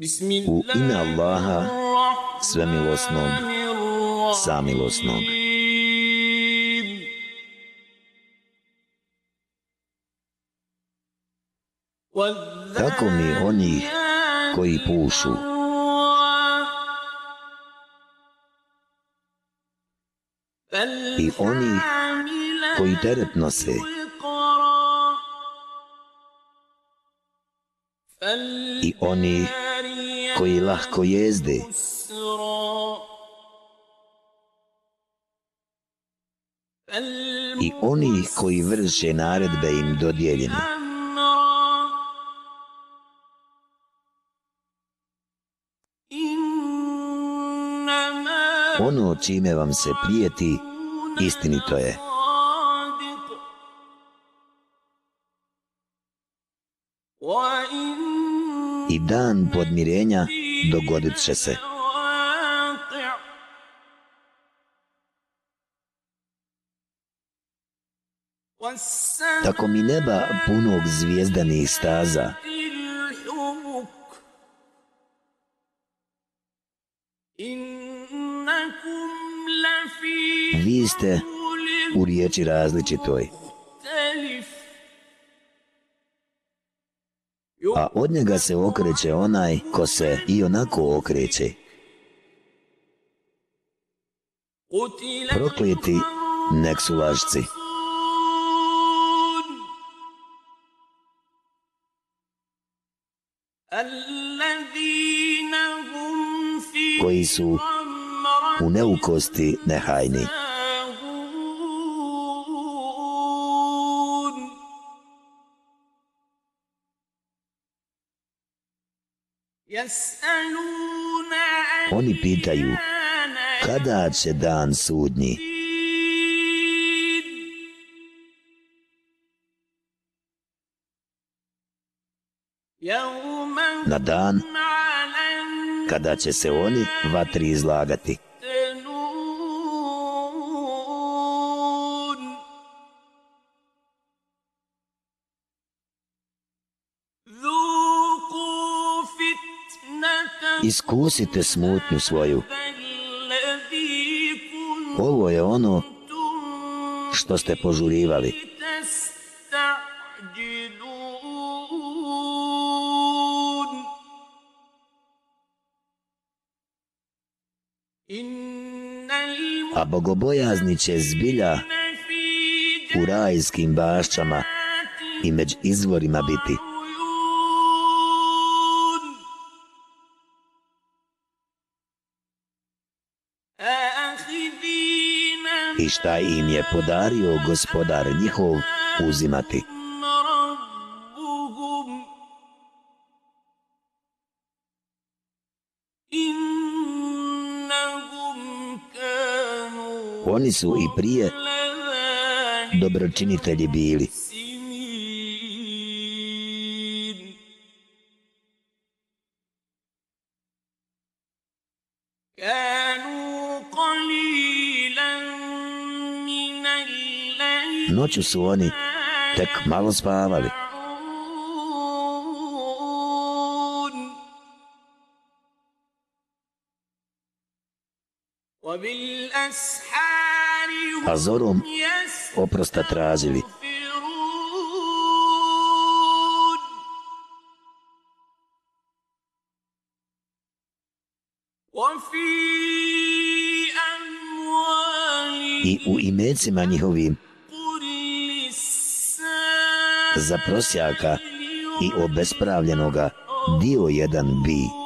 U ime Allaha, svemilosnog, samilosnog. Kako mi oni koji pušu, i oni koji teret nose, i oni koji koji lahko jezde, i oni koji vrše naredbe im dodijeljene. Ono čime vam se prijeti, istinito je. I dan podmirenja dogodit će se. Tako mi neba punog zvijezdanih staza, vi ste u riječi različitoj. A od njega se okreće onaj ko se i onako okreće. Prokleti nek su lažci. koji su u neukosti nehajni. Oni pitaju kada će dan sudnji. Na dan kada će se oni vatri izlagati. Iskusite smutnju svoju. Ovo je ono što ste požurivali. A bogobojazni će zbilja u rajskim bašćama i među izvorima biti. I šta im je podario gospodar njihov uzimati. Oni su i prije dobročinitelji bili. Noću su oni tek malo spavali. A zorom oprosta tražili. I u imecima njihovim za prosjaka i obespravljenoga dio jedan bi.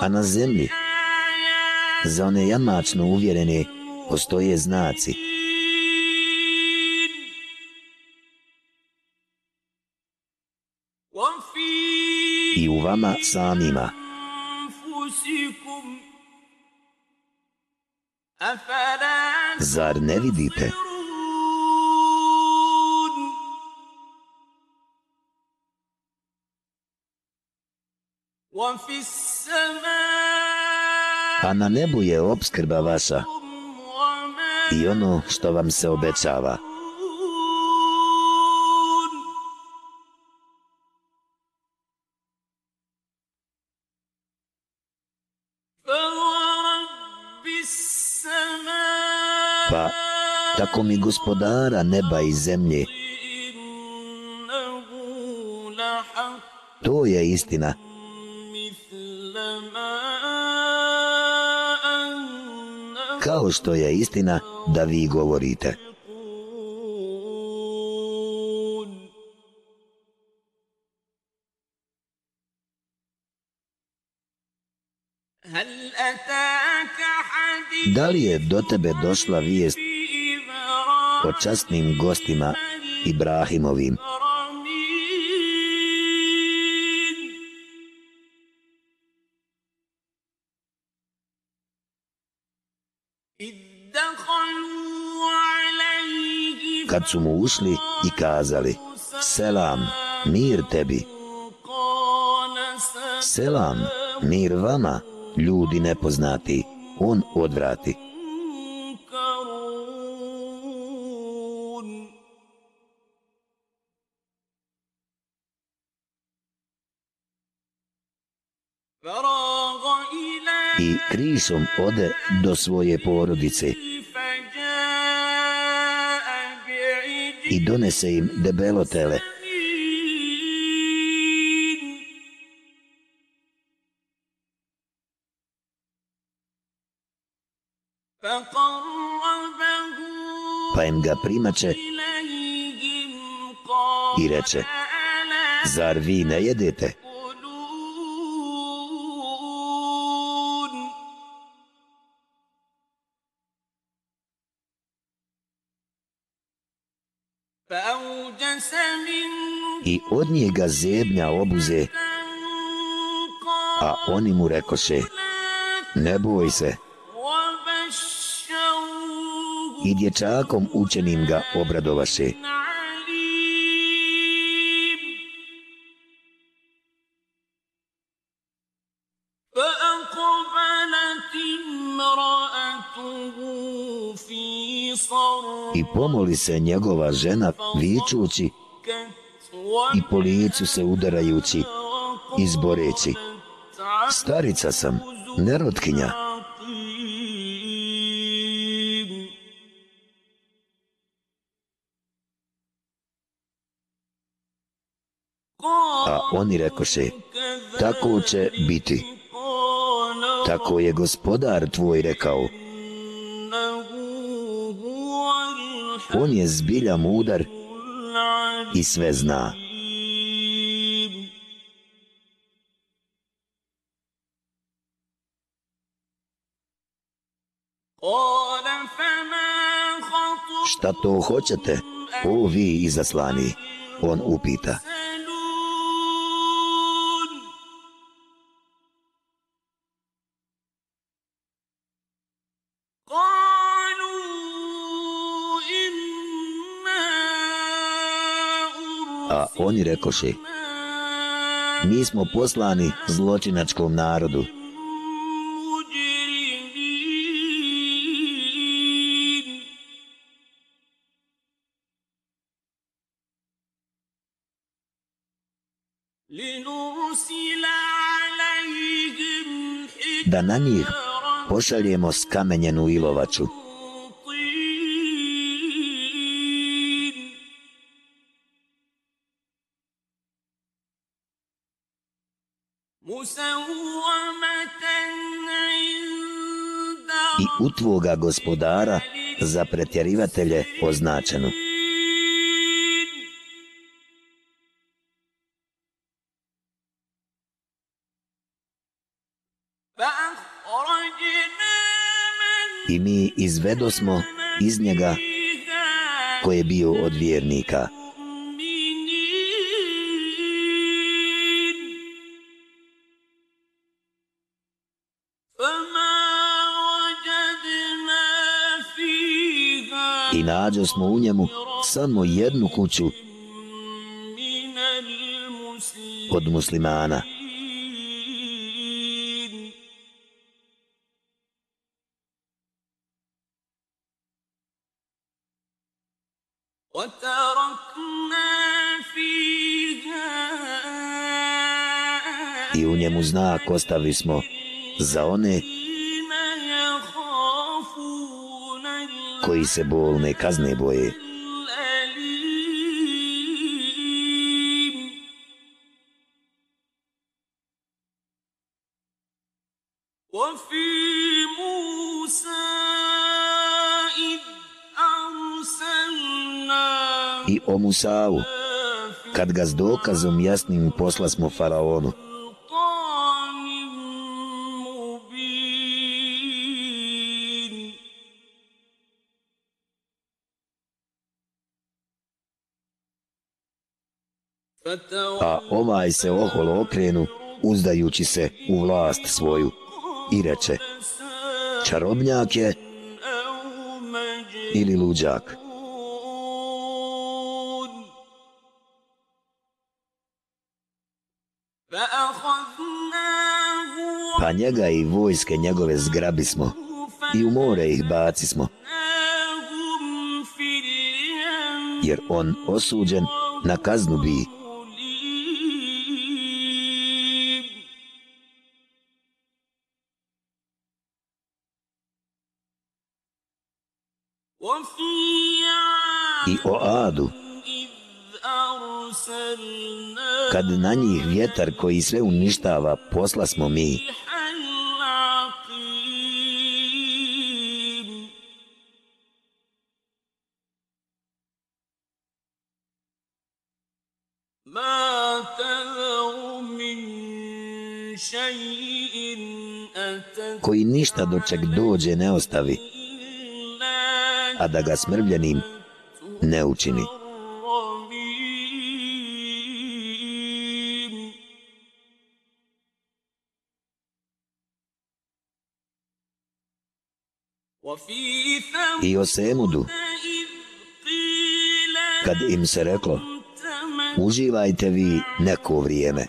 A na zemlji, za one jamačno uvjerene, postoje znaci. I u vama samima. Zar ne vidite? A na nebu je obskrba vaša i ono što vam se obećava. Pa, tako mi gospodara neba i zemlje, to je istina. Kao što je istina da vi govorite. Da li je do tebe došla vijest o častnim gostima Ibrahimovim? Kad su mu ušli i kazali Selam, mir tebi. Selam, mir vama, ljudi nepoznati on odvrati. I krisom ode do svoje porodice i donese im debelo tele. Pa im ga primače i reče, zar vi ne jedete? I od njega zebnja obuze, a oni mu rekoše, ne boj se, i dječakom učenim ga obradovaše. I pomoli se njegova žena vičući i po licu se udarajući, izboreći. Starica sam, nerotkinja. Oni rekoše, tako će biti. Tako je gospodar tvoj rekao. On je zbilja mudar i sve zna. Šta to hoćete, o vi izaslani? On upita. A oni rekoše, mi smo poslani zločinačkom narodu. Da na njih pošaljemo skamenjenu ilovaču. U tvoga gospodara za pretjerivatelje označenu. I mi izvedosmo iz njega koje je bio od vjernika. Nađo smo u njemu samo jednu kuću od muslimana. I u njemu znak ostavili smo za one koji se bolne kazne boje. I o Musavu, kad ga s dokazom jasnim posla smo faraonu, a ovaj se oholo okrenu, uzdajući se u vlast svoju, i reče, čarobnjak je ili luđak. Pa njega i vojske njegove zgrabi smo i u more ih baci smo. Jer on osuđen na kaznu bi i o Adu, kad na njih vjetar koji sve uništava, posla smo mi. koji ništa do čeg dođe ne ostavi a da ga smrvljenim ne učini. I o Semudu, kad im se reklo, uživajte vi neko vrijeme,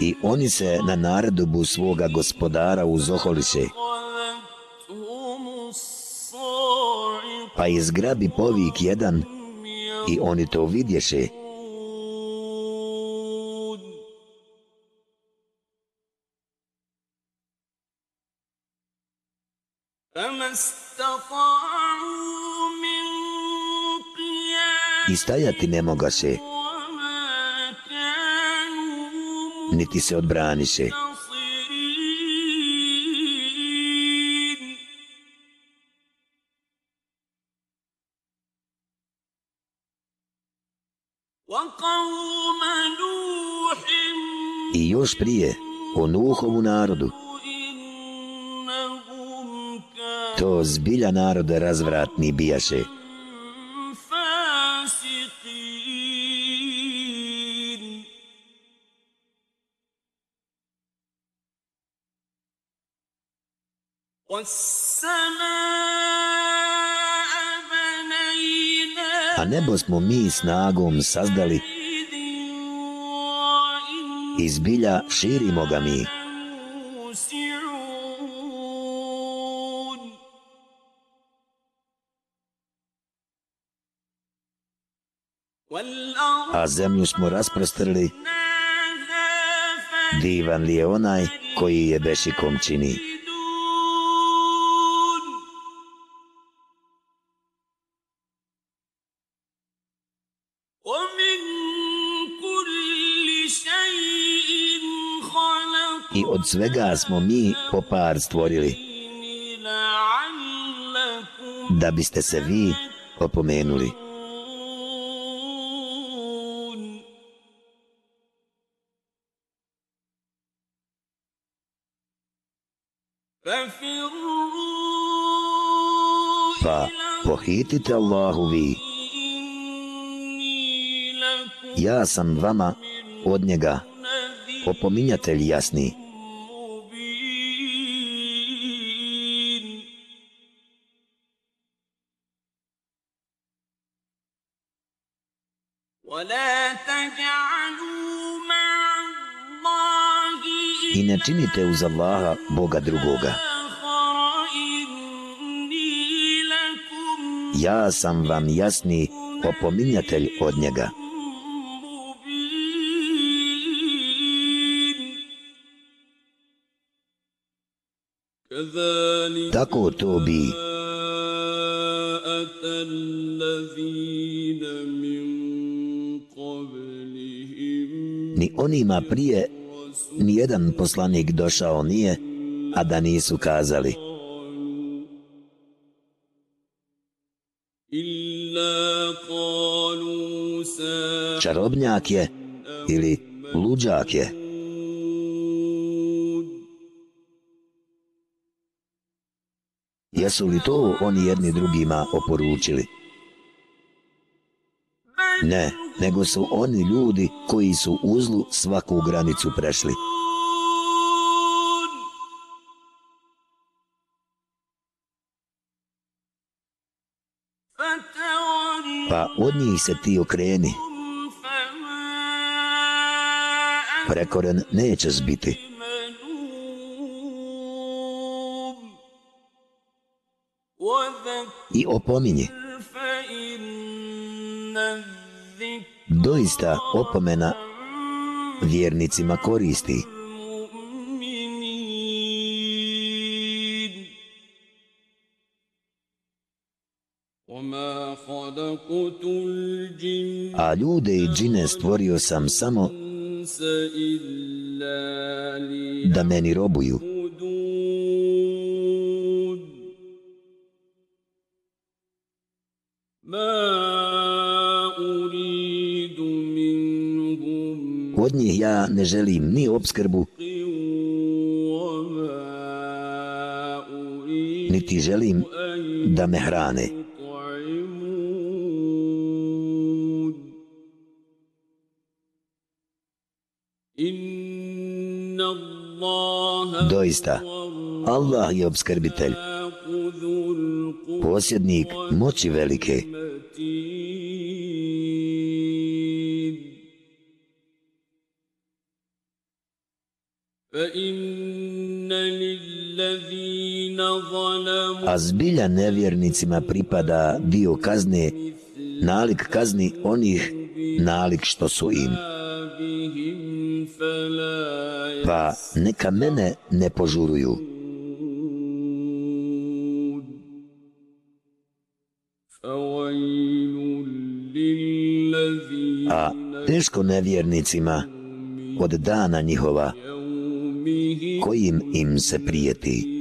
i oni se na naredobu svoga gospodara uzoholiše. Pa izgrabi povik jedan i oni to vidješe. I stajati ne mogaše. Niti se odbraniše. I još prije, o Nuhovu narodu, to zbilja narode razvratni bijaše. A nebo smo mi snagom sazdali i zbilja širimo ga mi. A zemlju smo rasprostrli, divan li je onaj koji je bešikom čini. I od svega smo mi po par stvorili. Da biste se vi opomenuli. Pa pohitite Allahu vi. Ja sam vama od njega opominjatelj jasni. I ne činite uz Allaha Boga drugoga. Ja sam vam jasni opominjatelj od njega. Tako to bi ni onima prije ni jedan poslanik došao nije, a da nisu kazali čarobnjak je ili luđak je. Jesu li to oni jedni drugima oporučili? Ne, nego su oni ljudi koji su uzlu svaku granicu prešli. Pa od njih se ti okreni. Prekoren nećeš biti. I opominje. Doista opomena vjernicima koristi. A ljude i džine stvorio sam samo da meni robuju. Od njih ja ne želim ni obskrbu, niti želim da me hrane. Doista, Allah je obskrbitelj, posjednik moći velike. Zbilja nevjernicima pripada dio kazne, nalik kazni onih nalik što su im. Pa neka mene ne požuruju. A teško nevjernicima od dana njihova kojim im se prijeti.